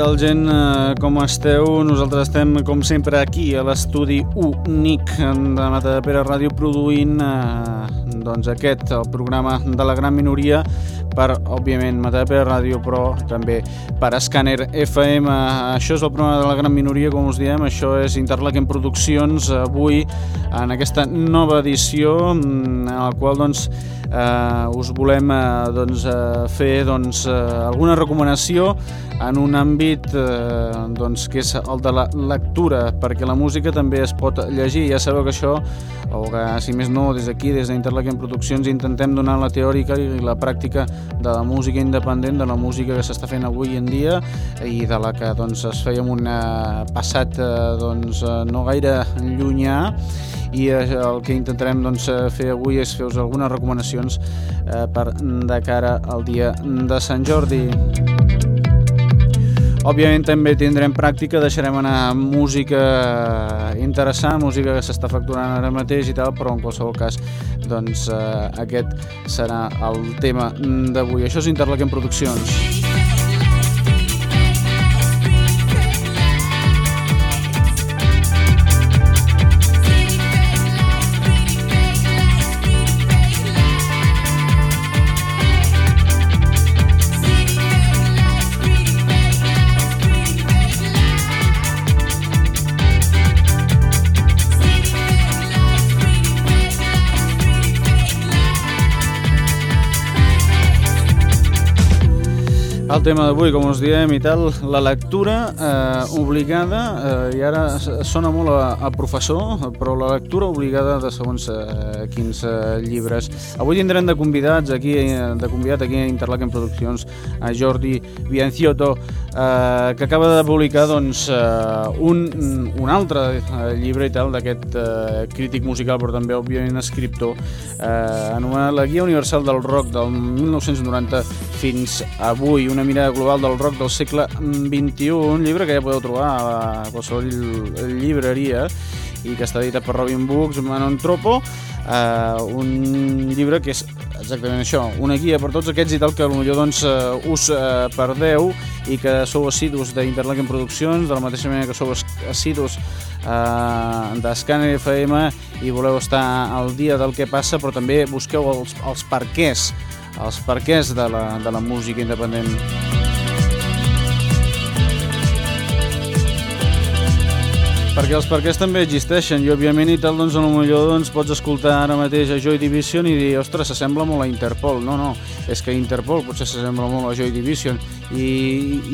Tal, gent? Eh, com esteu? Nosaltres estem, com sempre, aquí a l'estudi únic de Matadepera Ràdio produint eh, doncs aquest, el programa de la gran minoria per, òbviament, Matadepera Ràdio, però també per Scanner FM. Això és el programa de la gran minoria, com us diem, això és Interlaken Produccions, avui en aquesta nova edició, en la qual, doncs, eh, us volem eh, doncs, eh, fer doncs, eh, alguna recomanació en un àmbit eh, doncs, que és el de la lectura, perquè la música també es pot llegir. Ja sabeu que això, o que si més no, des d'aquí, des d'Interlaken Produccions, intentem donar la teòrica i la pràctica de la música independent, de la música que s'està fent avui en dia i de la que doncs, es feia un passat eh, doncs, no gaire llunyà i eh, el que intentarem doncs, eh, fer avui és fer-vos algunes recomanacions eh, per de cara al dia de Sant Jordi. Òbviament també tindrem pràctica, deixarem anar música interessant, música que s'està facturant ara mateix i tal, però en qualsevol cas doncs, eh, aquest serà el tema d'avui. Això és Interlaken Produccions. El tema d'avui, com us diem i tal, la lectura eh, obligada, eh, i ara sona molt a, a professor, però la lectura obligada de segons eh, quins eh, llibres. Avui tindrem de convidats aquí, de convidat aquí a Interlaken Produccions a Jordi Bianciotto, eh, que acaba de publicar doncs, eh, un, un altre eh, llibre i tal d'aquest eh, crític musical, però també, òbviament, escriptor, eh, anomenat La Guia Universal del Rock del 1990 fins avui, una mirada global del rock del segle XXI, un llibre que ja podeu trobar a qualsevol llibreria i que està editat per Robin Books, Manon Tropo, eh, un llibre que és exactament això, una guia per tots aquests i tal que potser doncs, uh, us uh, perdeu i que sou assidus d'Interlaken Produccions, de la mateixa manera que sou assidus uh, d'Scanner FM i voleu estar al dia del que passa, però també busqueu els, els perquès els perquès de la, de la música independent. Perquè els perquès també existeixen i òbviament i tal, doncs potser doncs, pots escoltar ara mateix a Joy Division i dir, ostres, s'assembla molt a Interpol. No, no, és que Interpol potser s'assembla molt a Joy Division. I,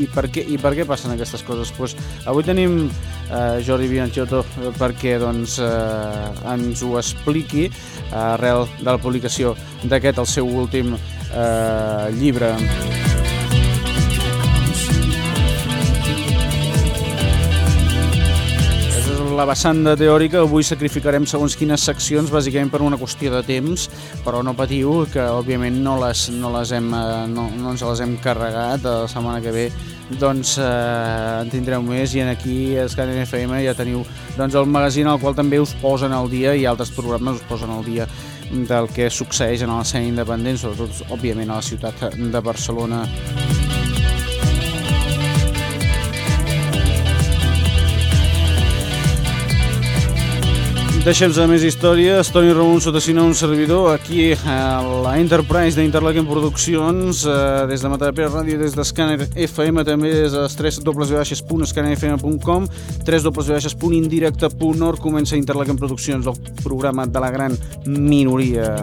i, per què, I per què passen aquestes coses? Pues, avui tenim eh, Jordi Bianchiotto perquè doncs, eh, ens ho expliqui eh, arrel de la publicació d'aquest, el seu últim eh, llibre. La vessant de teòrica, avui sacrificarem segons quines seccions, bàsicament per una qüestió de temps, però no patiu, que òbviament no, les, no, les hem, eh, no, no ens les hem carregat, la setmana que ve doncs eh, en tindreu més. I en aquí a Scanner FM ja teniu doncs, el magazín al qual també us posen al dia i altres programes us posen al dia del que succeeix en l'escena independent, sobretot, òbviament, a la ciutat de Barcelona. Deixem-nos més històries. Toni Ramon Sotacina, un servidor, aquí a la Enterprise d'Interlaken Produccions, eh, des de Matapera Ràdio, des d'Scanner FM, també des de www.scannerfm.com, www.indirecte.org, comença Interlaken Produccions, el programa de la gran minoria.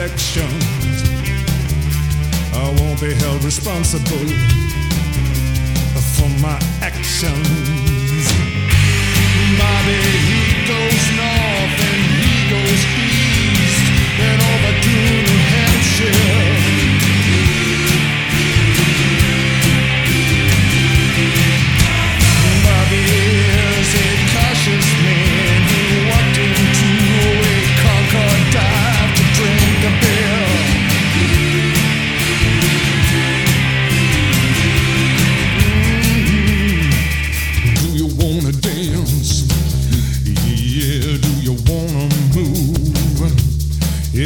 Reflections. I won't be held responsible for my actions. Bobby, he goes north and he goes east and over to New Hampshire.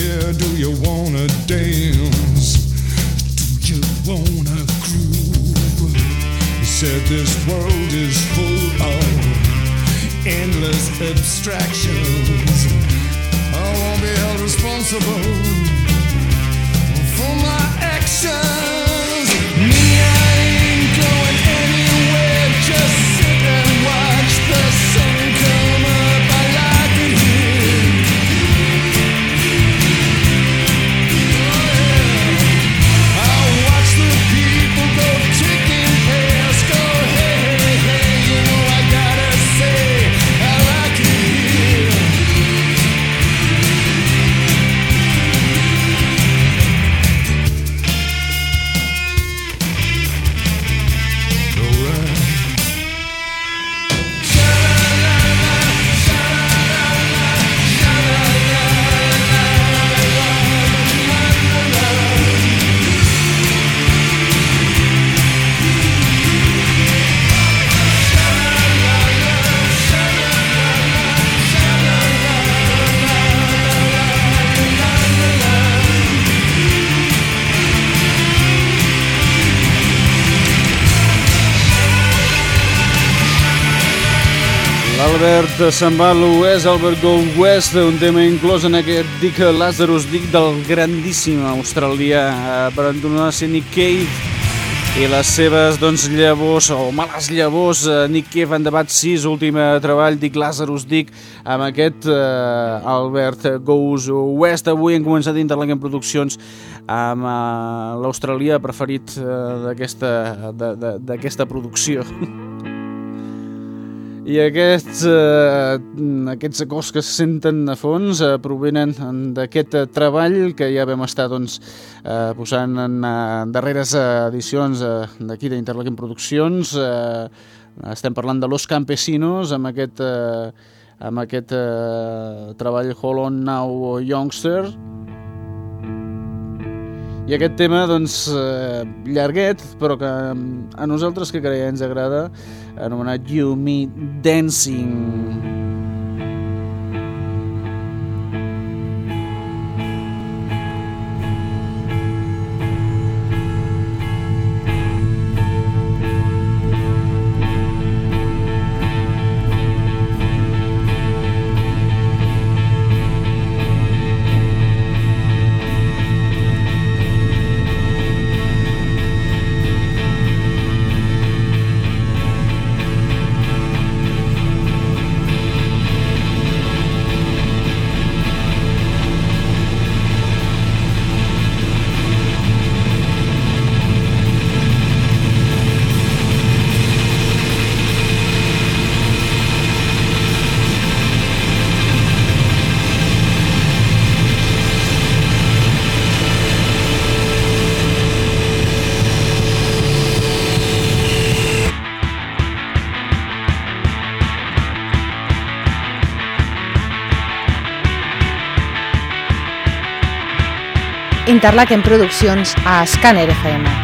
Do you wanna dance? Do you wanna groove? He said this world is full of endless abstractions. I won't be held responsible for my actions. Albert a l'oest, Albert Go West, un tema inclòs en aquest Dick Lazarus, Dick del grandíssim australià, eh, entonar ser Nick Cave i les seves doncs, llavors, o males llavors, eh, Nick Cave en debat 6, últim treball, Dick Lazarus, Dick, amb aquest eh, Albert Goes West. Avui hem començat Interlaken Produccions amb eh, l'australià preferit eh, d'aquesta producció. I aquests, eh, aquests acords que se senten a fons eh, provenen d'aquest treball que ja vam estar doncs, eh, posant en eh, darreres edicions eh, d'aquí d'Interlaken Produccions. Eh, estem parlant de Los Campesinos amb aquest, eh, amb aquest eh, treball Hold On Now Youngster. I aquest tema, doncs, eh, llarguet, però que a nosaltres que creiem ens agrada, anomenat You Me Dancing. Interlaken Produccions a Scanner FM.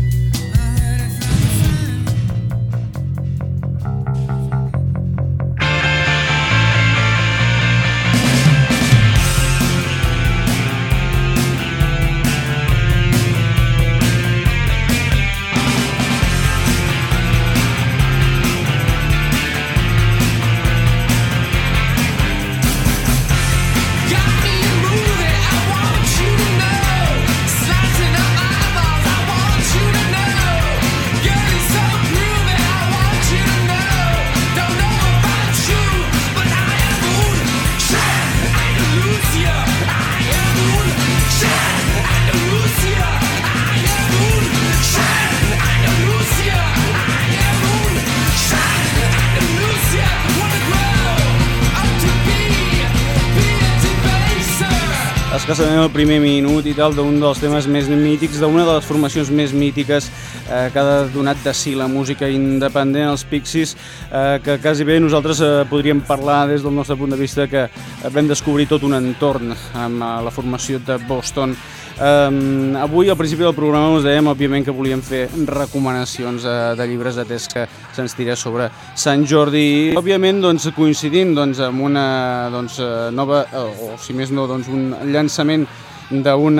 El primer minut i tal d'un dels temes més mítics, d'una de les formacions més mítiques eh, que ha donat de si la música independent, els Pixies, eh, que quasi bé nosaltres eh, podríem parlar des del nostre punt de vista que vam descobrir tot un entorn amb eh, la formació de Boston Um, avui, al principi del programa, us dèiem, òbviament, que volíem fer recomanacions uh, de llibres atès que se'ns tira sobre Sant Jordi. Òbviament, doncs, coincidint doncs, amb una doncs, eh, nova, o si més no, doncs, un llançament d'un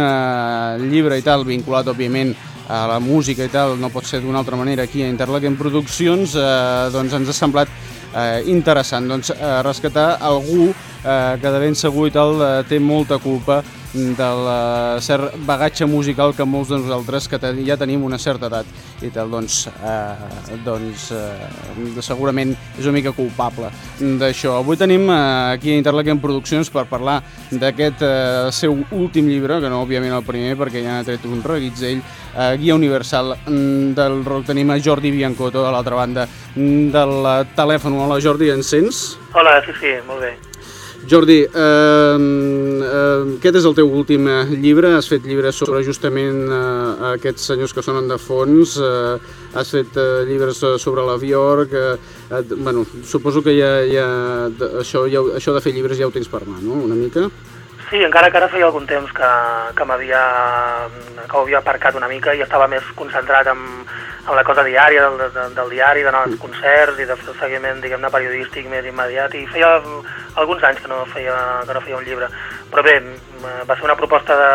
llibre i tal, vinculat, òbviament, a la música i tal, no pot ser d'una altra manera aquí a Interlaken Produccions, eh, doncs ens ha semblat eh, interessant doncs, eh, rescatar algú eh, que de ben segur i tal eh, té molta culpa del uh, cert bagatge musical que molts de nosaltres que ten, ja tenim una certa edat i tal, doncs, eh, doncs eh, segurament és una mica culpable d'això. Avui tenim eh, aquí a Interlaken Produccions per parlar d'aquest eh, seu últim llibre, que no òbviament el primer perquè ja n'ha tret un reguitzell, eh, Guia Universal mm, del rock. Tenim a Jordi Biancotto a l'altra banda del telèfon. Hola Jordi, ens sents? Hola, sí, sí, molt bé. Jordi, eh, eh, aquest és el teu últim eh, llibre, has fet llibres sobre justament eh, aquests senyors que sonen de fons, eh, has fet eh, llibres sobre la Bjork, eh, eh, bueno, suposo que ja, ja, això, ja, això de fer llibres ja ho tens per mà, no?, una mica? Sí, encara que ara feia algun temps que, que m'havia que ho havia aparcat una mica i estava més concentrat en, en la cosa diària del, del, del diari, d'anar als concerts i de fer el seguiment, diguem-ne, periodístic més immediat i feia alguns anys que no feia, que no feia un llibre. Però bé, va ser una proposta de,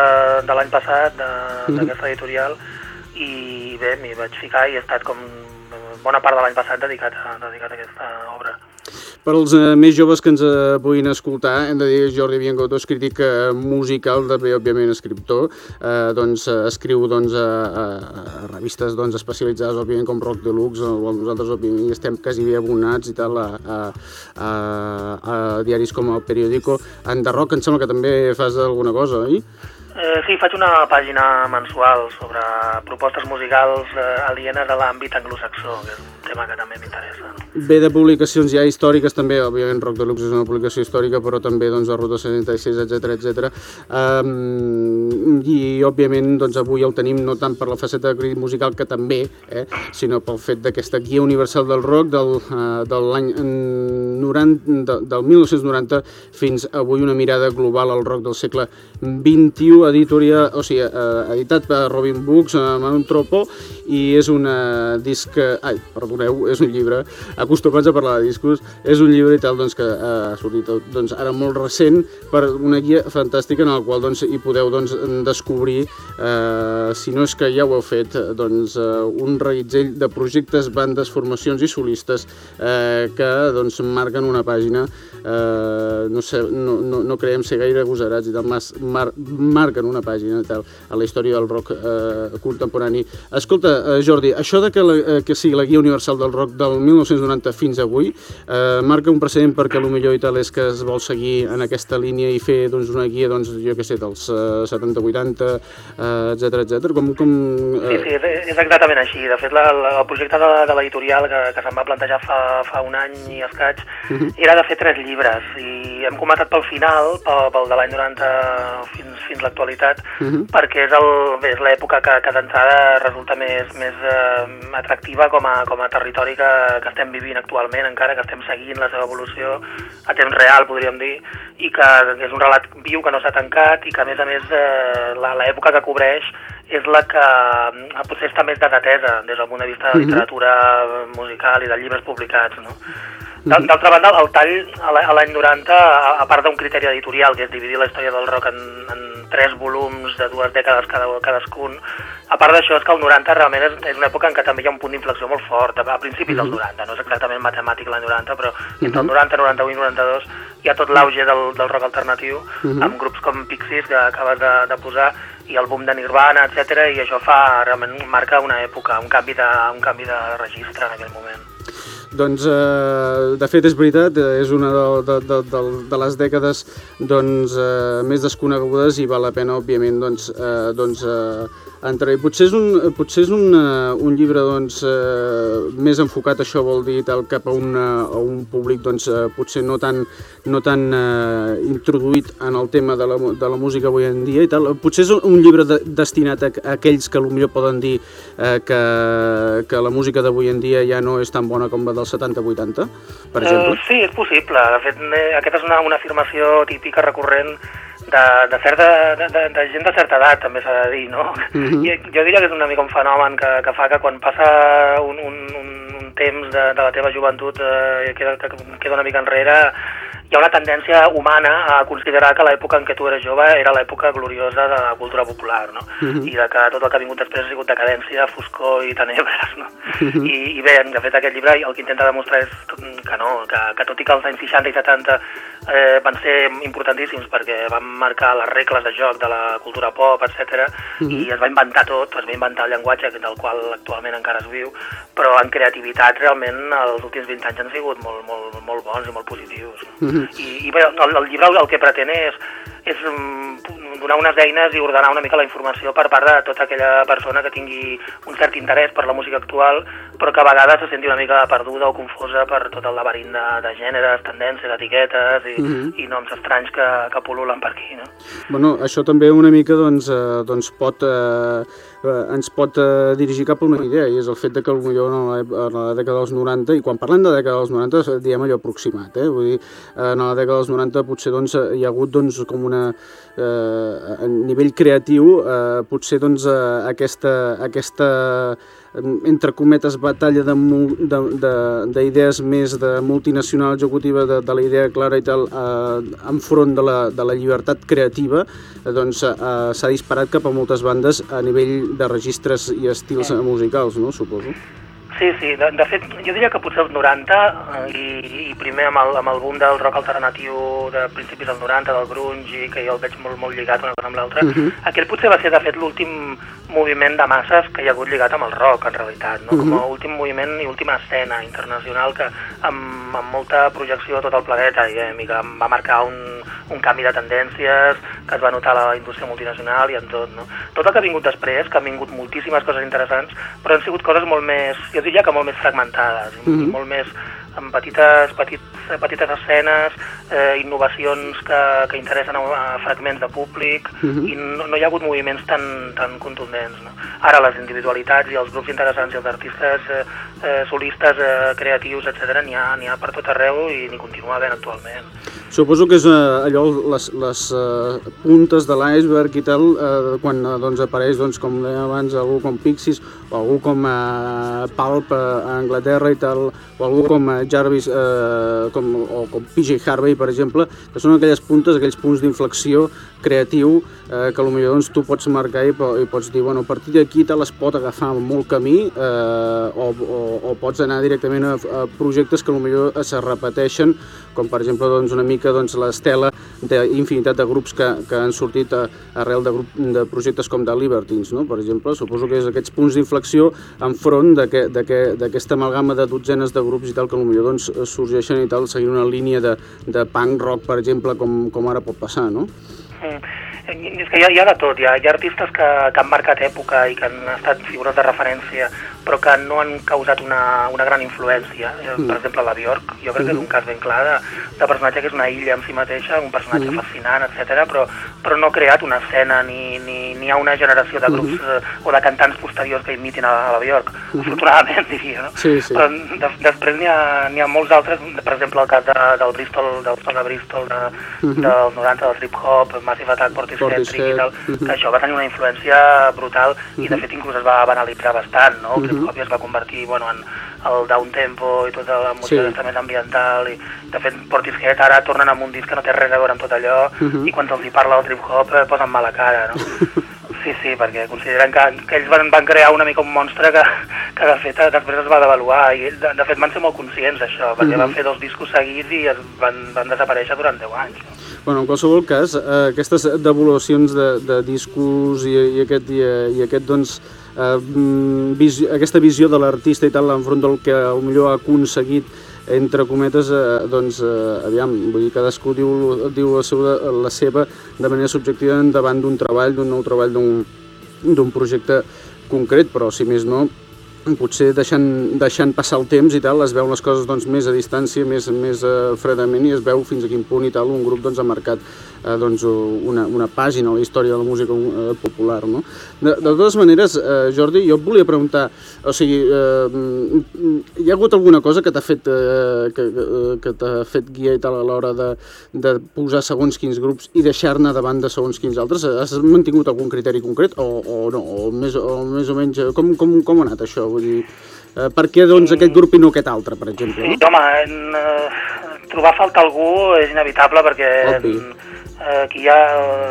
de l'any passat, mhm. d'aquesta editorial, i bé, m'hi vaig ficar i he estat com bona part de l'any passat dedicat a, dedicat a aquesta obra. Per als eh, més joves que ens eh, puguin escoltar, hem de dir que Jordi Biancotto és crític eh, musical, també, òbviament, escriptor, eh, doncs eh, escriu doncs, a, a, a revistes doncs, especialitzades, òbviament, com Rock Deluxe, o nosaltres, òbviament, estem quasi bé abonats i tal a, a, a, a diaris com el Periódico. En The Rock em sembla que també fas alguna cosa, oi? Eh, sí, faig una pàgina mensual sobre propostes musicals eh, alienes de l'àmbit anglosaxó, que és un tema que també m'interessa. Bé de publicacions ja històriques també, òbviament Rock Deluxe és una publicació històrica, però també doncs, a Ruta 76, etc etc. Um, I òbviament doncs, avui el tenim no tant per la faceta de crític musical, que també, eh, sinó pel fet d'aquesta guia universal del rock del, uh, de l'any 90, de, del 1990 fins avui una mirada global al rock del segle XXI editorial, o sigui, eh, editat per Robin Books amb un tropo i és un disc, ai, perdoneu, és un llibre, acostumats a parlar de discos, és un llibre i tal doncs, que ha sortit doncs, ara molt recent per una guia fantàstica en la qual doncs, hi podeu doncs, descobrir, eh, si no és que ja ho heu fet, doncs, eh, un reguitzell de projectes, bandes, formacions i solistes eh, que doncs, marquen una pàgina, eh, no, sé, no, no, no creiem ser gaire agosarats i tal, mar, marquen en una pàgina tal, a la història del rock eh, contemporani. Escolta, eh, Jordi, això de que, la, eh, que sigui la guia universal del rock del 1990 fins avui eh, marca un precedent perquè millor i tal és que es vol seguir en aquesta línia i fer doncs, una guia, doncs, jo què sé, dels eh, 70-80, etc etc. Com, com, eh... Sí, sí, és, és exactament així. De fet, la, la, el projecte de, de l'editorial que, que se'm va plantejar fa, fa un any i escaig uh mhm. -huh. era de fer tres llibres i hem començat pel final, pel, pel de l'any 90 fins, fins l'actualitat l'actualitat, uh -huh. perquè és el- és l'època que, que d'entrada resulta més, més eh, atractiva com a, com a territori que, que estem vivint actualment, encara que estem seguint la seva evolució a temps real, podríem dir, i que és un relat viu que no s'ha tancat i que, a més a més, eh, la- l'època que cobreix és la que eh, potser està més desatesa des del punt de vista de Mhm. literatura musical i de llibres publicats, no? D'al- D'altra banda, el tall a la- a l'any 90, a, part d'un criteri editorial, que és dividir la història del rock en, en tres volums de dues dècades cada, cadascun, a part d'això és que el 90 realment és, és una època en què també hi ha un punt d'inflexió molt fort, a, a principis del 90, no és exactament matemàtic l'any 90, però entre el 90, 91 i 92 hi ha tot l'auge del, del rock alternatiu, amb grups com Pixies, que acabes de, de posar, i el boom de Nirvana, etc i això fa, realment marca una època, un canvi de, un canvi de registre en aquell moment. Doncs, eh, de fet, és veritat, eh, és una de, de, de, de, les dècades doncs, eh, més desconegudes i val la pena, òbviament, doncs, eh, doncs, eh, entrar-hi. Potser és, un, potser és un, eh, un llibre doncs, eh, més enfocat, això vol dir, tal, cap a, una, a un públic doncs, eh, potser no tan, no tan eh, introduït en el tema de la, de la música avui en dia i tal. Potser és un llibre de, destinat a, a aquells que potser poden dir eh, que, que la música d'avui en dia ja no és tan bona com la dels 70-80, per exemple. Eh, sí, és possible. De fet, eh, aquesta és una, una afirmació típica recurrent de, de, certa, de, de, de gent de certa edat, també s'ha de dir, no? Mhm. I, jo diria que és una mica un fenomen que, que fa que quan passa un, un, un, un temps de, de la teva joventut eh, queda, que queda una mica enrere, hi ha una tendència humana a considerar que l'època en què tu eres jove era l'època gloriosa de la cultura popular, no? I de que tot el que ha vingut després ha sigut decadència, foscor i tenebres, no? I, I bé, de fet, aquest llibre el que intenta demostrar és que no, que, que tot i que els anys 60 i 70 eh, van ser importantíssims perquè van marcar les regles de joc de la cultura pop, etc. i es va inventar tot, es va inventar el llenguatge del qual actualment encara es viu, però en creativitat realment els últims 20 anys han sigut molt, molt, molt bons i molt positius. No? I, i bé, el, el llibre el, que pretén és, és mm, donar unes eines i ordenar una mica la informació per part de tota aquella persona que tingui un cert interès per la música actual, però que a vegades se senti una mica perduda o confosa per tot el laberint de, de gèneres, tendències, etiquetes i, i noms estranys que, que pol·lulen per aquí, no? Bueno, això també una mica doncs, eh, doncs pot, eh, ens pot eh, dirigir cap a una idea, i és el fet de que potser en la, en la dècada dels 90, i quan parlem de dècada dels 90 diem allò aproximat, eh? vull dir, eh, en la dècada dels 90 potser doncs, hi ha hagut doncs, com una, eh, a nivell creatiu, eh, potser doncs, eh, aquesta, aquesta entre cometes, batalla d'idees més de multinacional executiva, de, de la idea clara i tal, eh, enfront de la, de la llibertat creativa, eh, doncs eh, s'ha disparat cap a moltes bandes a nivell de registres i estils eh. musicals, no?, suposo. Sí, sí, de, de fet, jo diria que potser els 90 eh, i, i primer amb el, amb el boom del rock alternatiu de principis dels 90, del grunge, que jo el veig molt, molt lligat una cosa amb l'altra, uh -huh. aquell potser va ser, de fet, l'últim moviment de masses que hi ha hagut lligat amb el rock, en realitat, no? Uh -huh. com a últim moviment i última escena internacional que amb, amb molta projecció a tot el planeta, diguem, i que va marcar un, un canvi de tendències que es va notar a la indústria multinacional i en tot, no? Tot el que ha vingut després, que han vingut moltíssimes coses interessants, però han sigut coses molt més, jo diria que molt més fragmentades, mm -hmm. i molt més amb petites, petits, petites escenes, eh, innovacions que, que interessen a, a fragments de públic, mm -hmm. i no, no hi ha hagut moviments tan, tan contundents. No? Ara les individualitats i els grups interessants i els artistes eh, eh, solistes, eh, creatius, etc n'hi ha, ha per tot arreu i n'hi continua havent actualment. Suposo que és eh, allò, les, les eh, puntes de l'iceberg i tal, eh, quan eh, doncs, apareix, doncs, com dèiem abans, algú com Pixies o algú com eh, Pulp a Anglaterra i tal, o algú com eh, Jarvis eh, com, o com PJ Harvey, per exemple, que són aquelles puntes, aquells punts d'inflexió creatiu eh, que potser doncs, tu pots marcar i, i pots dir, bueno, a partir d'aquí te les pot agafar molt camí eh, o, o, o pots anar directament a, a projectes que potser es repeteixen, com per exemple doncs, una mica doncs, l'estela d'infinitat de grups que, que han sortit a, arrel de, grup, de projectes com de Libertines, no? per exemple. Suposo que és aquests punts d'inflexió enfront d'aquesta aquest, amalgama de dotzenes de grups i tal que potser doncs, sorgeixen i tal, seguint una línia de, de punk rock, per exemple, com, com ara pot passar, no? Mm. És que hi ha, hi ha de tot, hi ha, hi ha artistes que, que han marcat època i que han estat figures de referència, però que no han causat una, una gran influència. Mm. Per exemple, la Bjork, jo crec que és un cas ben clar de, de personatge que és una illa en si mateixa, un personatge mm. fascinant, etc. Però, però no ha creat una escena ni, ni, ni hi ha una generació de grups mm o de cantants posteriors que imitin a, a la Bjork, mm afortunadament, diria, no? Sí, sí. Però de, després n'hi ha, ha molts altres, per exemple, el cas de, del Bristol, del son de Bristol, de, mm -hmm. del 90, del trip-hop, Massive Attack, Portishead, i tal, uh -huh. que això va tenir una influència brutal uh -huh. i de fet inclús es va banalitzar bastant, no? El uh -huh. es va convertir bueno, en el down tempo i tota la música sí. més ambiental i de fet Portishead ara tornen amb un disc que no té res a veure amb tot allò uh -huh. i quan els hi parla el trip hop eh, posen mala cara, no? Sí, sí, perquè consideren que, que ells van, van crear una mica un monstre que, que de fet després es va devaluar i de, de fet van ser molt conscients d'això, perquè uh -huh. van fer dos discos seguits i es van, van desaparèixer durant 10 anys. No? Bueno, en qualsevol cas, eh, aquestes devolucions de, de discos i, i, aquest, i, i aquest, doncs, eh, mm, visió, aquesta visió de l'artista i tal, enfront del que millor ha aconseguit entre cometes, eh, doncs, eh, aviam, vull dir, cadascú diu, diu la, seva, la seva de manera subjectiva davant d'un treball, d'un nou treball, d'un projecte concret, però si més no, potser deixant, deixant passar el temps i tal, es veu les coses doncs, més a distància, més, més uh, fredament i es veu fins a quin punt i tal un grup doncs, ha marcat uh, doncs, una, una pàgina a la història de la música uh, popular. No? De, de totes maneres, uh, Jordi, jo et volia preguntar, o sigui, uh, hi ha hagut alguna cosa que t'ha fet, uh, que, que t'ha fet guia i tal a l'hora de, de posar segons quins grups i deixar-ne de segons quins altres? Has mantingut algun criteri concret o, o no? O més, o més o menys, com, com, com ha anat això? Vull dir, eh, per què doncs, aquest grup i no aquest altre, per exemple? No? Sí, home, en, eh, trobar falta algú és inevitable perquè Obvi. eh, aquí hi ha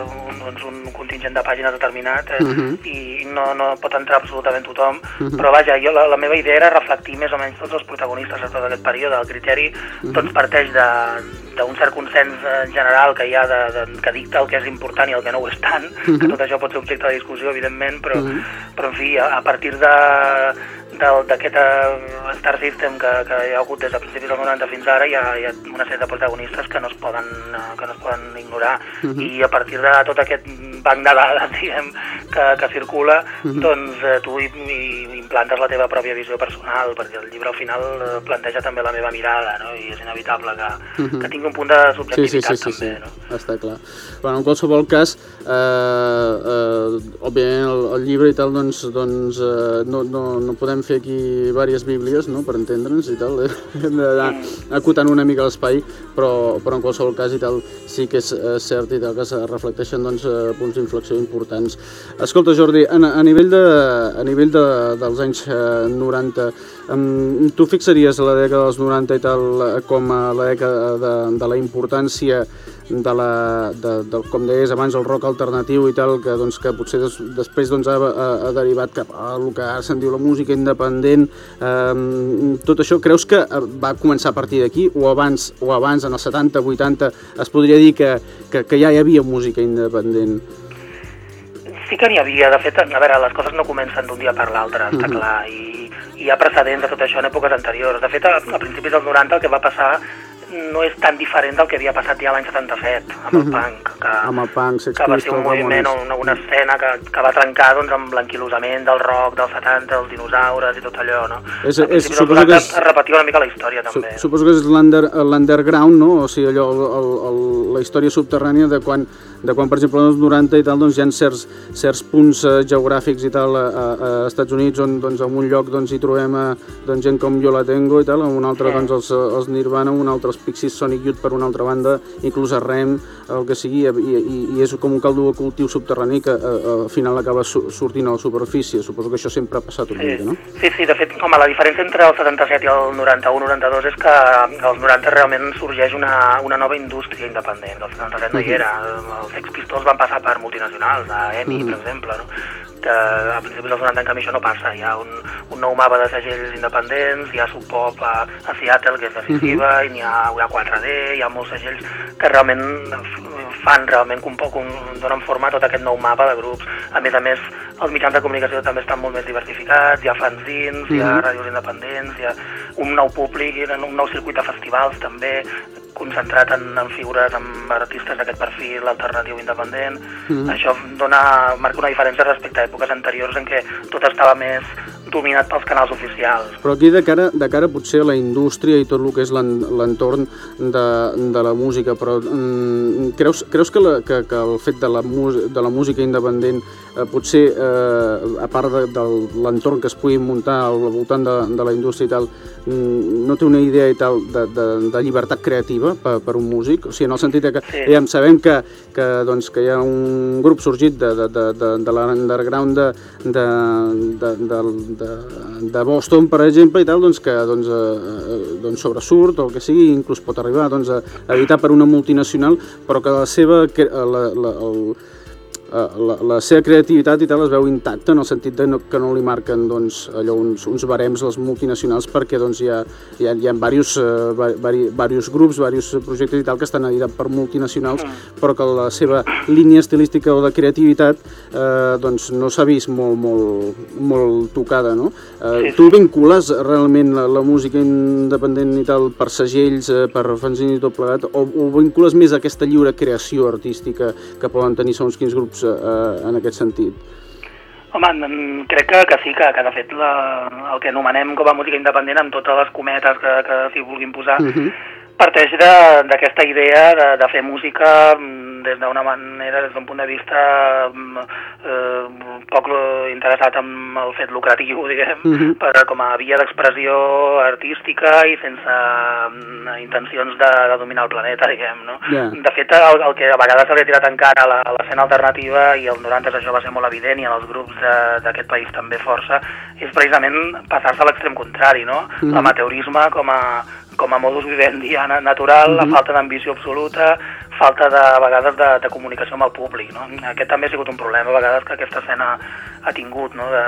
un, doncs, un contingent de pàgines determinat eh, uh mhm. -huh. i no, no pot entrar absolutament tothom, uh mhm. -huh. però vaja, jo, la, la meva idea era reflectir més o menys tots els protagonistes de tot aquest període. El criteri uh. -huh. doncs parteix d'un cert consens eh, general que hi ha de, de, que dicta el que és important i el que no ho és tant, uh -huh. que tot això pot ser objecte de discussió, evidentment, però, uh -huh. però en fi, a, a partir de d'aquest uh, Star System que, que hi ha hagut des de principis del 90 fins ara, hi ha, hi ha una sèrie de protagonistes que no es poden, uh, que no es poden ignorar. Uh -huh. I a partir de tot aquest banc de dades, diguem, que, que circula, uh -huh. doncs tu hi, hi implantes la teva pròpia visió personal, perquè el llibre al final planteja també la meva mirada, no? i és inevitable que, uh -huh. que tingui un punt de subjectivitat sí, sí, sí, també. Sí, sí. No? Està clar. Bueno, en qualsevol cas, eh, eh, òbviament el, el llibre i tal, doncs, doncs eh, no, no, no podem fer aquí diverses bíblies, no?, per entendre'ns i tal, hem d'anar acotant una mica l'espai, però, però en qualsevol cas i tal, sí que és eh, cert i tal que es reflecteixen doncs, eh, punts d'inflexió importants. Escolta, Jordi, a, a nivell, de, a nivell de, dels anys 90, um, tu fixaries la dècada dels 90 i tal com a la dècada de, de la importància de la, de, de, com deies abans, el rock alternatiu i tal, que, doncs, que potser des, després doncs, ha, ha, derivat cap a el que ara se'n diu la música independent. Eh, tot això creus que va començar a partir d'aquí o abans, o abans, en els 70, 80, es podria dir que, que, que ja hi havia música independent? Sí que n'hi havia, de fet, a veure, les coses no comencen d'un dia per l'altre, està -hmm. clar, i hi ha precedents de tot això en èpoques anteriors. De fet, a, a principis dels 90 el que va passar no és tan diferent del que havia passat ja l'any 77 amb el mhm. punk, que, amb el punk, que va ser un moviment, una, una escena que, que va trencar doncs, amb l'anquilosament del rock dels 70, dels dinosaures i tot allò, no? És, és, suposo que és... Es repetia una mica la història, també. Su, suposo que és l'underground, no? O sigui, allò, el, el, el, la història subterrània de quan de quan, per exemple, als 90 i tal, doncs, hi ha certs, certs punts eh, geogràfics i tal a, a, a Estats Units on doncs, en un lloc doncs, hi trobem a, eh, doncs, gent com Yo la tengo i tal, en un altre doncs, els, els Nirvana, un altre els Pixies Sonic Youth per una altra banda, inclús a Rem, el que sigui, i, i, i és com un caldo de cultiu subterrani que a, eh, a, al final acaba sortint a la superfície. Suposo que això sempre ha passat una sí. mica, no? Sí, sí, de fet, home, la diferència entre el 77 i el 91-92 és que als 90 realment sorgeix una, una nova indústria independent. El 77 no hi era, els Sex Pistols van passar per multinacionals, a EMI, mm. per exemple, no? Que a principis dels 90 en canvi això no passa, hi ha un, un nou mapa de segells independents, hi ha Sub Pop a, a Seattle, que és decisiva, mm -hmm. i n'hi ha, hi ha 4D, hi ha molts segells que realment fan realment un poc un, donen forma a tot aquest nou mapa de grups. A més a més, els mitjans de comunicació també estan molt més diversificats, hi ha fanzins, mm -hmm. hi ha mhm. ràdios independents, hi ha un nou públic, un nou circuit de festivals també, concentrat en, en figures, amb artistes d'aquest perfil, alter, alternatiu independent. Mm. Això dona, marca una diferència respecte a èpoques anteriors en què tot estava més dominat pels canals oficials. Però aquí de cara, de cara potser a la indústria i tot el que és l'entorn de, de la música, però mm, creus, creus que, la, que, que el fet de la, de la música independent eh, potser, eh, a part de, de l'entorn que es pugui muntar al voltant de, de la indústria i tal, mm, no té una idea i tal de, de, de llibertat creativa per, per un músic? O sigui, en el sentit que sí. ja sabem que, que, doncs, que hi ha un grup sorgit de, de, de, de, de l'underground de, de, de, de, de, de Boston, per exemple, i tal, doncs, que doncs, eh, doncs sobresurt o el que sigui, inclús pot arribar doncs, a, a evitar per una multinacional, però que la seva... La, la, el, Eh, la, la seva creativitat i tal es veu intacta en el sentit de no, que no li marquen doncs, allò, uns, uns barems les multinacionals perquè doncs, hi, ha, hi, ha, hi ha diversos, uh, vari, diversos grups, diversos projectes i tal que estan editats per multinacionals mm. però que la seva línia estilística o de creativitat eh, doncs, no s'ha vist molt, molt, molt tocada. No? Eh, tu vincules realment la, la música independent i tal per segells, eh, per fanzines i tot plegat o, o vincules més a aquesta lliure creació artística que poden tenir segons quins grups eh, en aquest sentit? Home, crec que, que sí, que, que de fet la, el que anomenem com a música independent amb totes les cometes que, que s'hi vulguin posar uh mhm. -huh. Parteix d'aquesta idea de, de fer música mm, des d'una manera, des d'un punt de vista mm, eh, poc interessat en el fet lucratiu, diguem, mhm. -huh. per, com a via d'expressió artística i sense uh, intencions de, de dominar el planeta, diguem, no? Yeah. De fet, el, el que a vegades s'ha tirat encara a l'escena alternativa, i el 90 això va ser molt evident, i en els grups d'aquest país també força, és precisament passar-se a l'extrem contrari, no? Mhm. -huh. L'amateurisme com a, com a modus vivendi natural, uh -huh. la mhm. falta d'ambició absoluta, falta de, a vegades de, de comunicació amb el públic. No? Aquest també ha sigut un problema a vegades que aquesta escena ha tingut, no? de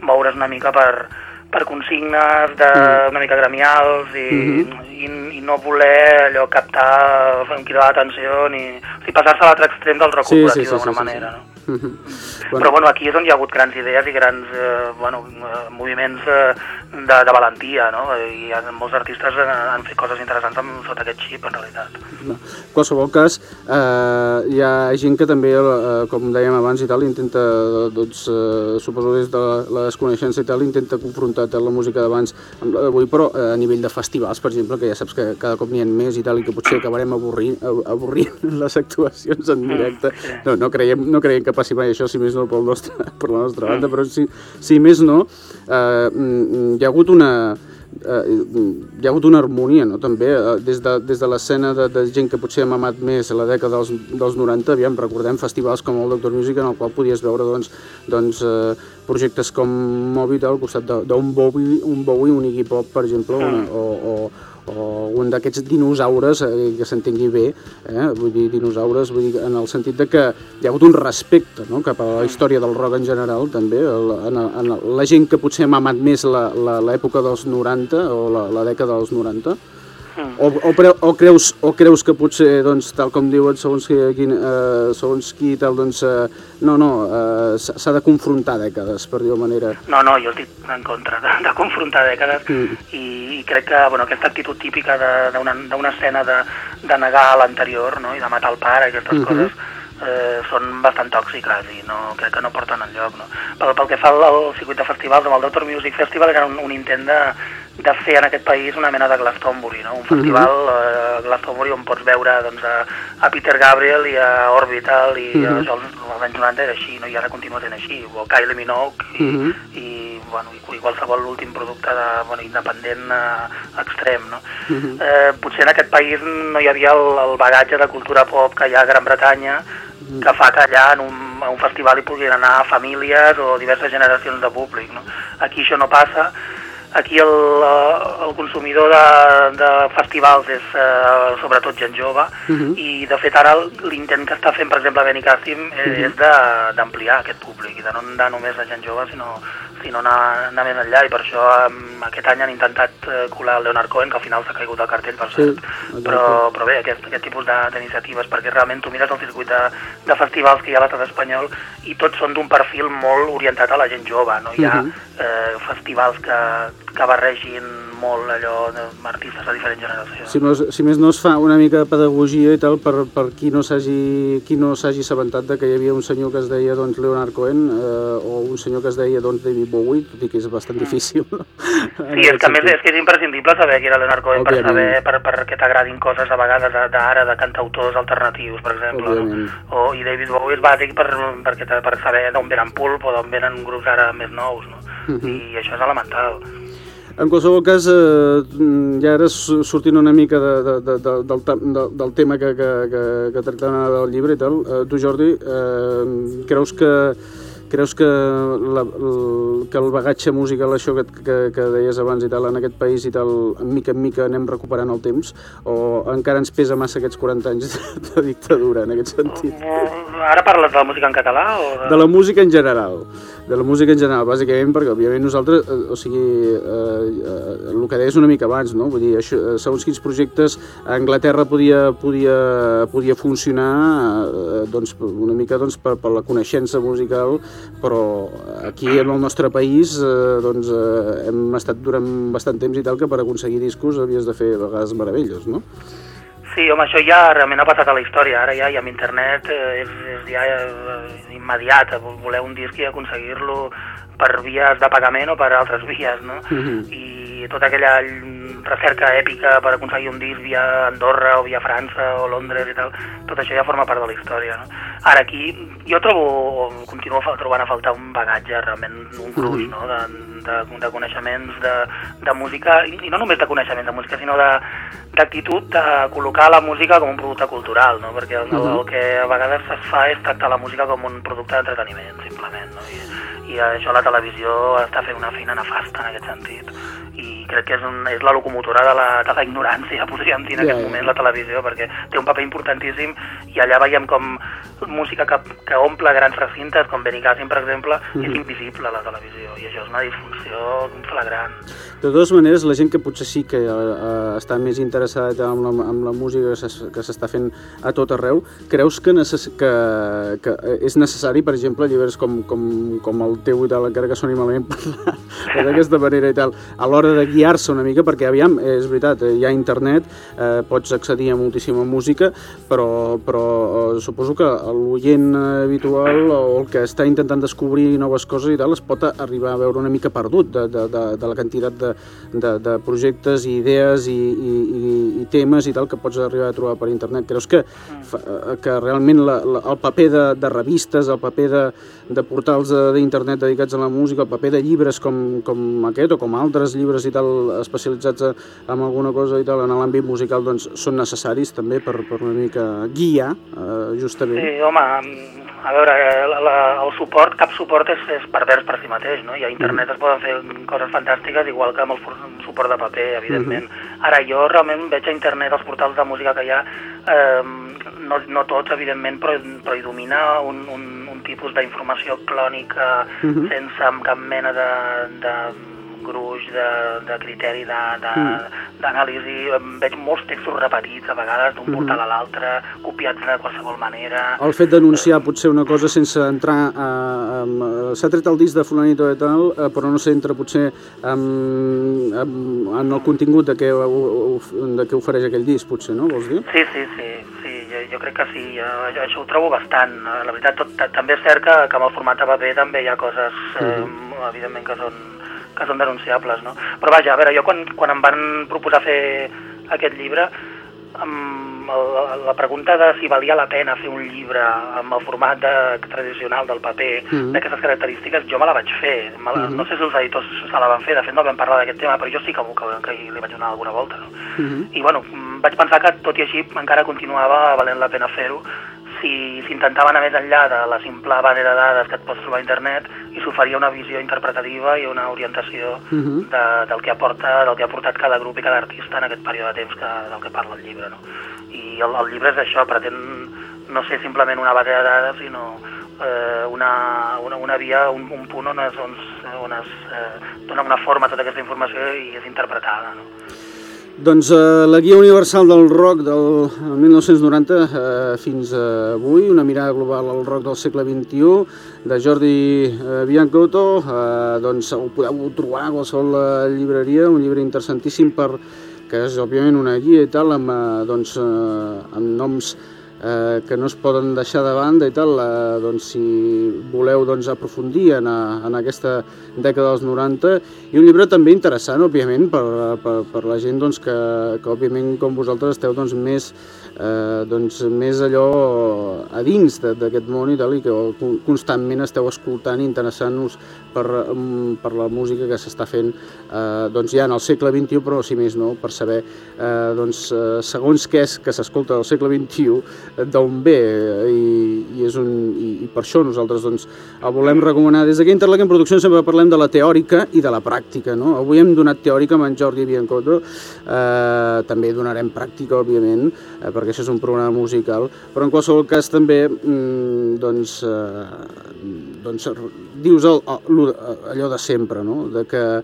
moure's una mica per, per consignes de, mm. una mica gremials i, mm -hmm. i, i no voler allò captar, cridar l'atenció ni o sigui, passar-se a l'altre extrem del rock sí, sí, sí, d'alguna sí, manera. Sí, sí. No? Mm bueno. Però bueno, aquí és on hi ha hagut grans idees i grans eh, bueno, eh, moviments eh, de, de valentia, no? I molts artistes han fet coses interessants amb, sota aquest xip, en realitat. No. En qualsevol cas, eh, hi ha gent que també, eh, com dèiem abans i tal, intenta, doncs, eh, suposo des de la desconeixença i tal, intenta confrontar la música d'abans amb la d'avui, però eh, a nivell de festivals, per exemple, que ja saps que cada cop n'hi ha més i tal, i que potser acabarem avorrint, avorrint les actuacions en directe. No, no creiem, no creiem que passi mai això, si més no pel nostre, per la nostra banda, però si, si més no, eh, mm, hi ha hagut una eh, hi ha hagut una harmonia, no? també, eh, des de, des de l'escena de, de gent que potser hem amat més a la dècada dels, dels 90, aviam, recordem festivals com el Doctor Music, en el qual podies veure doncs, doncs, eh, projectes com Mòbit al costat d'un Bowie, un Bowie, un Iggy Pop, per exemple, una, o, o, o un d'aquests dinosaures, eh, que s'entengui bé, eh, vull dir dinosaures, vull dir, en el sentit de que hi ha hagut un respecte no? cap a la història del rock en general, també, en, en la gent que potser m'ha amat més l'època dels 90 o la, la dècada dels 90, o, o, pre, o, creus, o creus que potser, doncs, tal com diuen, segons qui, qui, eh, segons qui tal, doncs, eh, no, no, eh, s'ha de confrontar dècades, per dir-ho manera. No, no, jo estic en contra de, de confrontar dècades mm. i, i crec que bueno, aquesta actitud típica d'una escena de, de negar l'anterior no? i de matar el pare i aquestes mm -hmm. coses, eh, són bastant tòxiques i no, crec que no porten enlloc. No? Pel, pel que fa al, al circuit de festivals, amb el Doctor Music Festival era un, un intent de, de fer en aquest país una mena de Glastonbury, no? un festival uh -huh. uh, Glastonbury on pots veure doncs, a, a Peter Gabriel i a Orbital i uh -huh. això als anys 90 era així no? i ara continua sent així, o Kylie Minogue i, uh -huh. i, bueno, i, i qualsevol últim producte de, bueno, independent uh, extrem. No? Uh -huh. eh, potser en aquest país no hi havia el, el bagatge de cultura pop que hi ha a Gran Bretanya que fa que allà en un, a un festival hi puguin anar famílies o diverses generacions de públic. No? Aquí això no passa, Aquí el, eh, el consumidor de, de festivals és eh, sobretot gent jove uh mhm. -huh. i de fet ara l'intent que està fent per exemple Benicàssim uh -huh. és mhm. d'ampliar aquest públic i de no anar només a gent jove sinó, sinó anar, anar més enllà i per això um, aquest any han intentat uh, colar el Leonard Cohen que al final s'ha caigut del cartell per cert sí, però, però bé, aquest, aquest tipus d'iniciatives perquè realment tu mires el circuit de, de festivals que hi ha a l'estat espanyol i tots són d'un perfil molt orientat a la gent jove no? hi ha uh mhm. -huh. eh, festivals que que barregin molt allò d'artistes de diferents generacions. Si, més, si més no es fa una mica de pedagogia i tal per, per qui no s'hagi qui no s'hagi assabentat de que hi havia un senyor que es deia doncs, Leonard Cohen eh, o un senyor que es deia doncs, David Bowie, tot i que és bastant mm. difícil. No? Sí, és que a més és que és imprescindible saber qui era Leonard Cohen Òbviament. per saber per, per què t'agradin coses a vegades d'ara, de cantautors alternatius, per exemple. No? O, I David Bowie és bàsic per, per, per saber d'on venen Pulp o d'on venen grups ara més nous, no? Mm -hmm. I això és elemental. En qualsevol cas, eh, ja ara sortint una mica de, de, de, de, del, de, del tema que, que, que, que tractava del llibre i tal, eh, tu Jordi, eh, creus que creus que, la, que el bagatge musical, això que, que, que deies abans i tal, en aquest país i tal, en mica en mica anem recuperant el temps, o encara ens pesa massa aquests 40 anys de dictadura, en aquest sentit? Ara parles de la música en català? O de... de la música en general. De la música en general, bàsicament, perquè òbviament nosaltres, eh, o sigui, eh, eh, el que deies una mica abans, no? Vull dir, això, eh, segons quins projectes a Anglaterra podia, podia, podia funcionar eh, doncs, una mica doncs, per, per la coneixença musical però aquí en el nostre país eh, doncs, eh, hem estat durant bastant temps i tal que per aconseguir discos havies de fer a vegades meravelles, no? Sí, home, això ja realment ha passat a la història, ara ja i amb internet eh, és, és ja eh, immediat, voler un disc i aconseguir-lo per vies de pagament o per altres vies, no? Mm -hmm. I tota aquella recerca èpica per aconseguir un disc via Andorra o via França o Londres i tal, tot això ja forma part de la història. No? Ara aquí jo trobo, continuo trobant a faltar un bagatge, realment un gruix mm -hmm. no? de, de, de coneixements de, de música, i no només de coneixements de música, sinó d'actitud de, de col·locar la música com un producte cultural, no? perquè el, mm -hmm. el que a vegades es fa és tractar la música com un producte d'entreteniment, simplement. No? I, I això la televisió està fent una feina nefasta en aquest sentit i crec que és, un, és la locomotora de la, de la ignorància, podríem dir en yeah, aquest moment, la televisió, perquè té un paper importantíssim i allà veiem com música que, que omple grans recintes, com Benicàssim, per exemple, mm -hmm. és mhm. invisible a la televisió, i això és una disfunció flagrant. De totes maneres, la gent que potser sí que uh, està més interessada en la, en la música que s'està fent a tot arreu, creus que, necess que, que és necessari, per exemple, llibres com, com, com el teu i tal, encara que soni malament parlar d'aquesta manera i tal, a l'hora de guiar-se una mica, perquè aviam, és veritat, eh, hi ha internet, eh, pots accedir a moltíssima música, però, però eh, suposo que l'oient habitual o el que està intentant descobrir noves coses i tal es pot arribar a veure una mica perdut de, de, de, de la quantitat de, de, de projectes i idees i, i, i, i temes i tal que pots arribar a trobar per internet. Creus que, eh, que realment la, la, el paper de, de revistes, el paper de, de portals d'internet dedicats a la música, el paper de llibres com, com aquest o com altres llibres i tal especialitzats en alguna cosa i tal en l'àmbit musical doncs són necessaris també per, per una mica guiar eh, justament. Sí, home, a veure, la, la, el suport, cap suport és, és pervers per si mateix, no? I a internet mm. es poden fer coses fantàstiques igual que amb el suport de paper, evidentment. Mm -hmm. Ara, jo realment veig a internet els portals de música que hi ha eh, no, no tots, evidentment, però, però hi domina un, un, tipus d'informació clònica uh mhm. -huh. sense cap mena de, de gruix, de, de criteri d'anàlisi. Mm. Veig molts textos repetits, a vegades, d'un mm -hmm. portal a l'altre, copiats de qualsevol manera. El fet d'anunciar potser una cosa sense entrar... A, a, S'ha tret el disc de fulanito i tal, eh, però no s'entra potser en, en, en el contingut de què, de què ofereix aquell disc, potser, no? Vols dir? Sí, sí, sí. sí jo crec que sí, jo, això ho trobo bastant. La veritat, tot, també és cert que, que amb el format de paper també hi ha coses, mm -hmm. eh, evidentment, que són, que són denunciables, no? Però vaja, a veure, jo quan, quan em van proposar fer aquest llibre, amb la, la pregunta de si valia la pena fer un llibre amb el format de, tradicional del paper, mm -hmm. d'aquestes característiques, jo me la vaig fer. Me la, mm -hmm. No sé si els editors se la van fer, de fet no vam parlar d'aquest tema, però jo sí que, que, que li vaig donar alguna volta. No? Mm -hmm. I bueno, vaig pensar que tot i així encara continuava valent la pena fer-ho si s'intentava anar més enllà de la simple base de dades que et pots trobar a internet i s'oferia una visió interpretativa i una orientació uh mhm. -huh. de, del, que aporta, del que ha portat cada grup i cada artista en aquest període de temps que, del que parla el llibre. No? I el, el llibre és això, pretén no ser simplement una base de dades, sinó eh, una, una, una via, un, un punt on es, on, on es eh, dona una forma a tota aquesta informació i és interpretada. No? Doncs eh, la guia universal del rock del 1990 eh, fins avui, una mirada global al rock del segle XXI, de Jordi eh, Biancotto, eh, doncs ho podeu trobar a qualsevol eh, llibreria, un llibre interessantíssim per, que és òbviament una guia i tal, amb, eh, doncs, eh, amb noms eh, que no es poden deixar de banda i tal, eh, doncs si voleu doncs, aprofundir en, a, en aquesta dècada dels 90 i un llibre també interessant, òbviament, per, per, per la gent doncs, que, que òbviament com vosaltres esteu doncs, més eh, doncs, més allò a dins d'aquest món i tal, i que constantment esteu escoltant i interessant-nos per, mm, per la música que s'està fent eh, doncs ja en el segle XXI, però si més no, per saber eh, doncs, eh, segons què és que s'escolta del segle XXI, eh, d'on ve, i, i, és un, i, i per això nosaltres doncs, el volem recomanar. Des d'aquí Interlac en Producció sempre parlem de la teòrica i de la pràctica. No? Avui hem donat teòrica amb en Jordi Biancotto, eh, també donarem pràctica, òbviament, eh, perquè això és un programa musical, però en qualsevol cas també mm, doncs, eh, doncs dius el, el, allò de sempre, no? de que eh,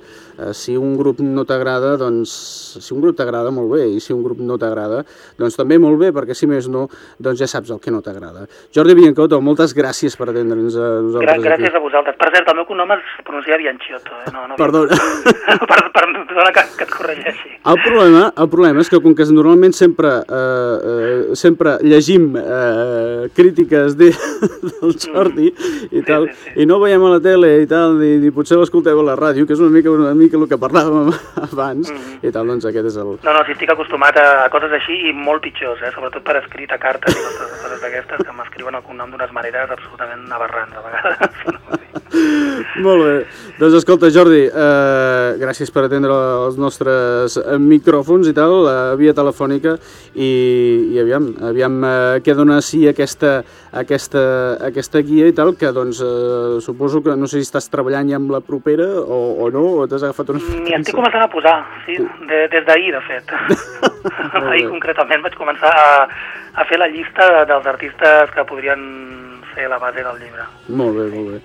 si un grup no t'agrada, doncs si un grup t'agrada molt bé, i si un grup no t'agrada, doncs també molt bé, perquè si més no, doncs ja saps el que no t'agrada. Jordi Biancotto, moltes gràcies per atendre'ns a nosaltres Gràcies aquí. a vosaltres. Per cert, el meu cognom es pronuncia Bianchiotto. Eh? No, no, Perdona. per, per, perdona que, que et corregeixi. El problema, el problema és que com que normalment sempre, eh, eh, sempre llegim eh, crítiques de, del Jordi mm. i tal, sí, sí, sí. i no veiem a la tele i tal, ni, ni potser l'escolteu a la ràdio, que és una mica, una mica el que parlàvem abans, mm -hmm. i tal, doncs aquest és el... No, no, si estic acostumat a, a coses així i molt pitjors, eh? sobretot per escrit a cartes i coses d'aquestes que m'escriuen el cognom d'unes maneres absolutament aberrants a vegades. molt bé. Doncs escolta, Jordi, eh, gràcies per atendre els nostres micròfons i tal, la via telefònica, i, i aviam, aviam eh, què dona sí aquesta, aquesta, aquesta guia i tal, que doncs eh, suposo que no sé si estàs treballant ja amb la propera o, o no, o t'has agafat una... M'hi estic començant a posar, sí, de, des d'ahir, de fet. ahir concretament vaig començar a, a fer la llista dels artistes que podrien ser la base del llibre. Molt bé, molt bé.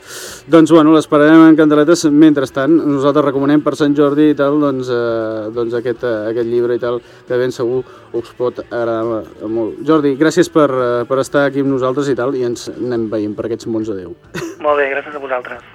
Doncs bueno, l'esperarem en candeletes. Mentrestant, nosaltres recomanem per Sant Jordi i tal, doncs, eh, doncs aquest, eh, aquest llibre i tal, que ben segur us pot agradar molt. Jordi, gràcies per, eh, per estar aquí amb nosaltres i tal, i ens anem veient per aquests mons. Adéu. Molt bé, gràcies a vosaltres.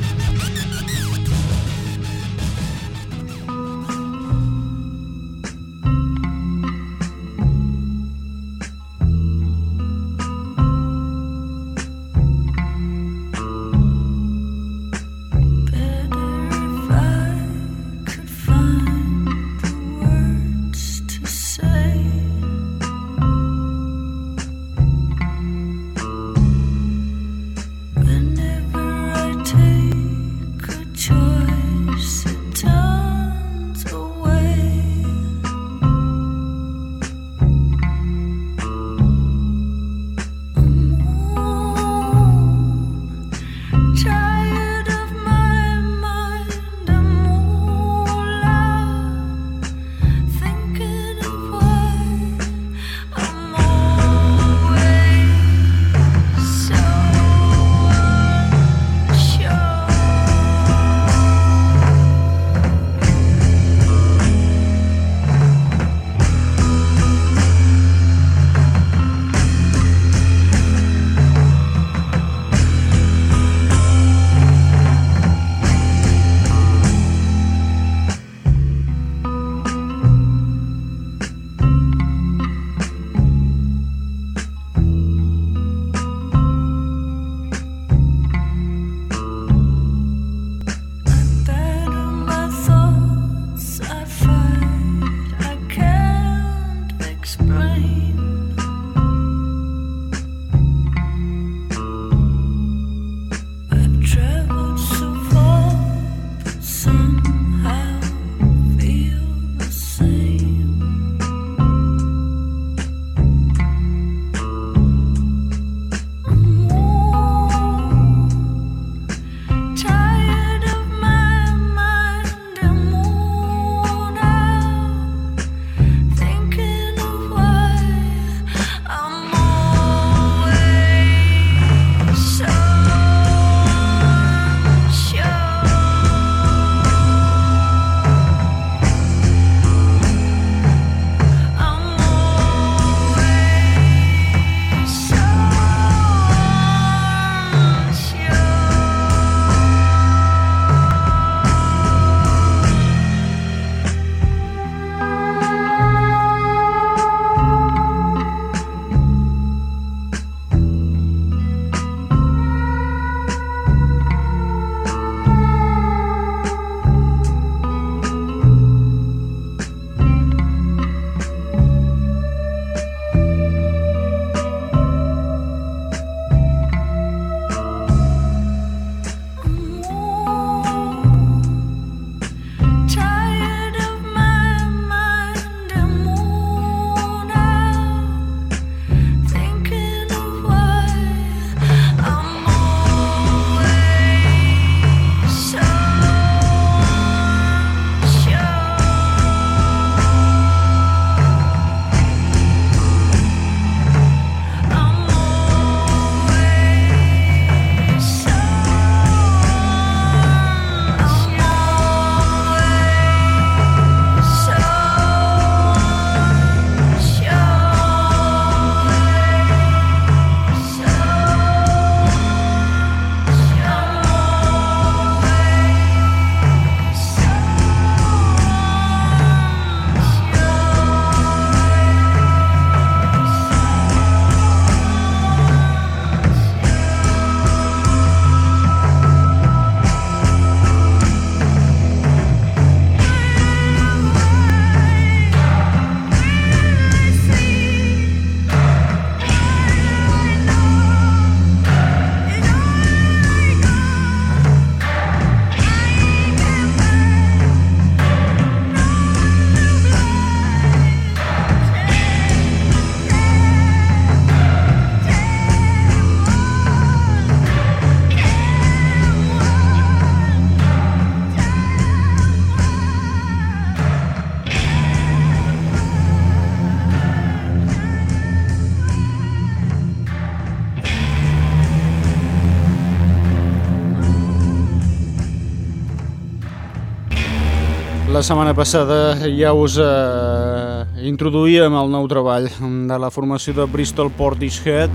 La setmana passada ja us eh, introduïem el nou treball de la formació de Bristol Portishead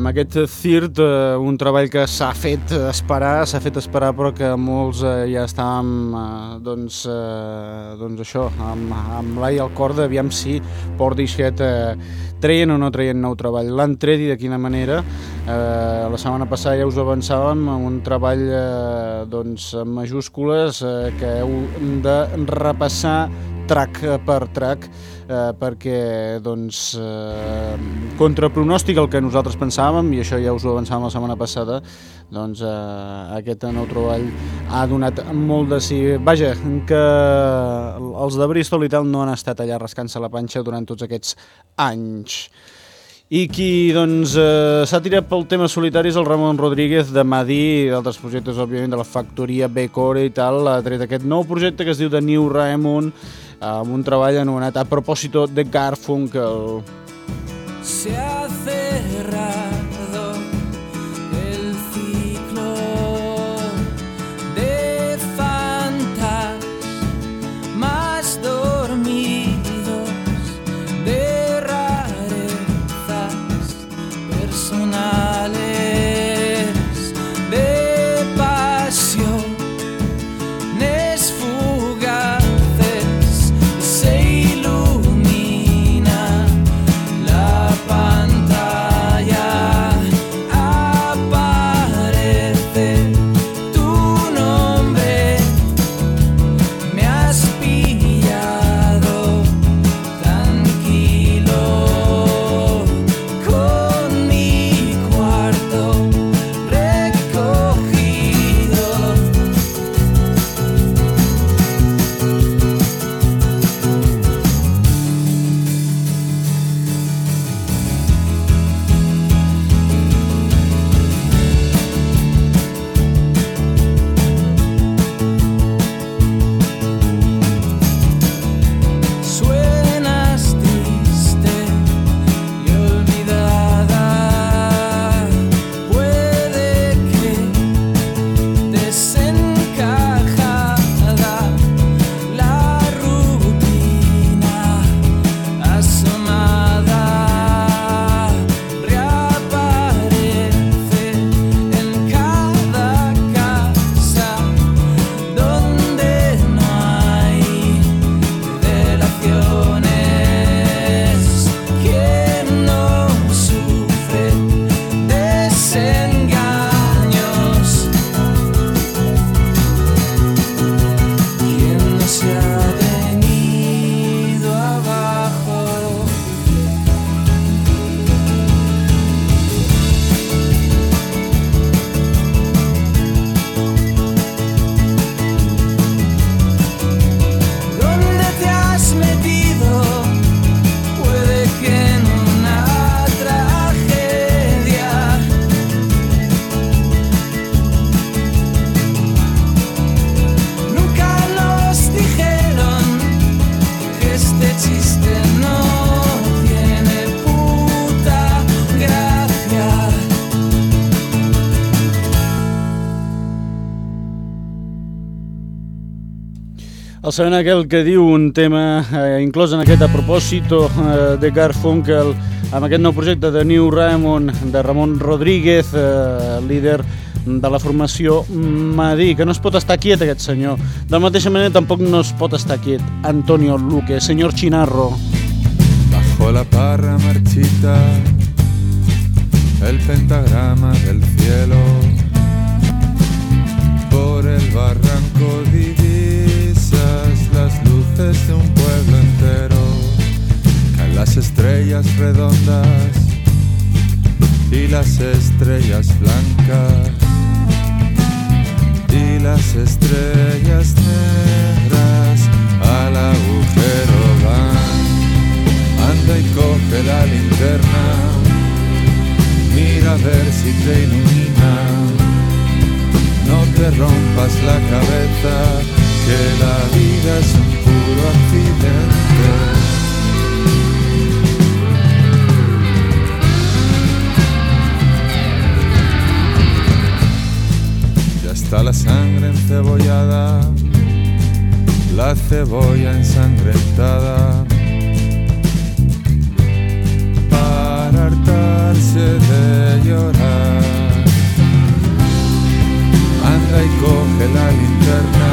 amb aquest CIRT, eh, un treball que s'ha fet esperar, s'ha fet esperar però que molts eh, ja estàvem eh, doncs, doncs això, amb, amb l'ai al cor d'aviam si Portishead eh, treien o no treien nou treball. L'han tret i de quina manera. Eh, la setmana passada ja us avançàvem un treball eh, doncs, en majúscules eh, que heu de repassar track per track eh, perquè doncs, eh, contra pronòstic el que nosaltres pensàvem, i això ja us ho avançàvem la setmana passada, doncs eh, aquest nou treball ha donat molt de sí. Vaja, que els de Bristol i tal no han estat allà rascant-se la panxa durant tots aquests anys. I qui doncs, eh, s'ha tirat pel tema solitari és el Ramon Rodríguez de Madí i d'altres projectes, òbviament, de la factoria B-Core i tal. Ha tret aquest nou projecte que es diu The New Raymond, amb un treball anomenat A propòsito de Garfunkel. Se ha El sabent aquell que diu un tema eh, inclòs en aquest a propòsito eh, de Garfunkel amb aquest nou projecte de New Raymond de Ramon Rodríguez, eh, líder de la formació Madí, que no es pot estar quiet aquest senyor. De la mateixa manera tampoc no es pot estar quiet Antonio Luque, senyor Chinarro. Bajo la parra marchita el pentagrama del cielo por el barranco divisas luces de un pueblo entero caen las estrellas redondas y las estrellas blancas y las estrellas negras al agujero van anda y coge la linterna mira a ver si te ilumina. No te rompas la cabeza, que la vida es un puro accidente. Ya Está la sangre encebollada, la cebolla ensangrentada. Para hartarse de llorar. Anda y coge la linterna,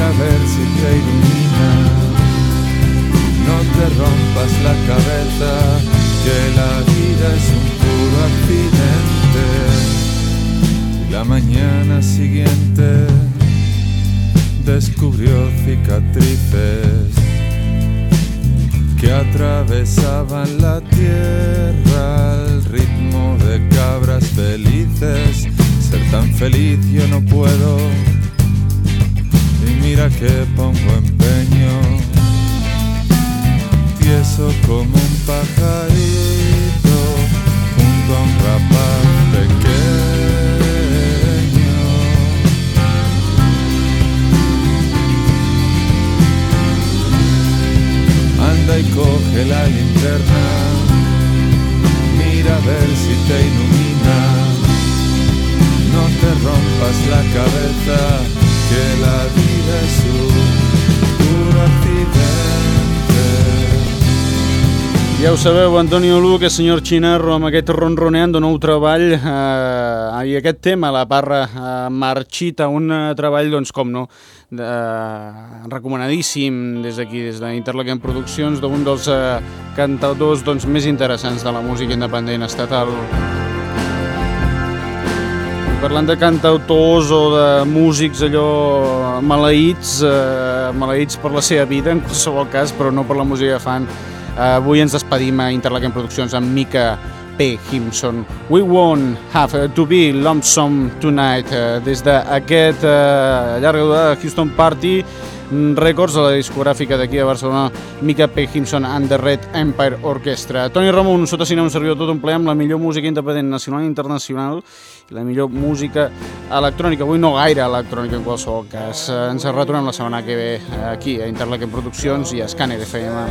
a ver si te ilumina. No te rompas la cabeza, que la vida es un puro accidente. La mañana siguiente descubrió cicatrices que atravesaban la tierra al ritmo de cabras felices. Ser tan feliz yo no puedo. Mira que pongo empeño. Tieso como un pajarito junto a un rapaz pequeño. Anda y coge la linterna. Mira a ver si te ilumina. No te rompas la cabeza, que la vida Ja ho sabeu, Antonio Luque, senyor Chinarro, amb aquest ronroneant de nou treball eh, i aquest tema, la parra eh, marxita, un eh, treball, doncs com no, de, recomanadíssim des d'aquí, des d'Interlequem Produccions, d'un dels eh, cantautors doncs, més interessants de la música independent estatal. Parlant de cantautors o de músics allò maleïts, eh, maleïts per la seva vida en qualsevol cas, però no per la música que fan, Uh, avui ens despedim a Interlaken Produccions amb Mika P. Himson. We won't have to be lonesome tonight. Uh, des d'aquest llarga durada de Houston Party, Records, a la discogràfica d'aquí a Barcelona, Mika P. Himson and the Red Empire Orchestra. Toni Ramon, sota cinema, un servidor tot un ple amb la millor música independent nacional i internacional i la millor música electrònica. Avui no gaire electrònica en qualsevol cas. Ens retornem la setmana que ve aquí a Interlaken Produccions i a Scanner FM.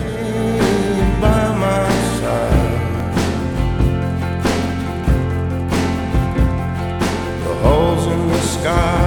The holes in the sky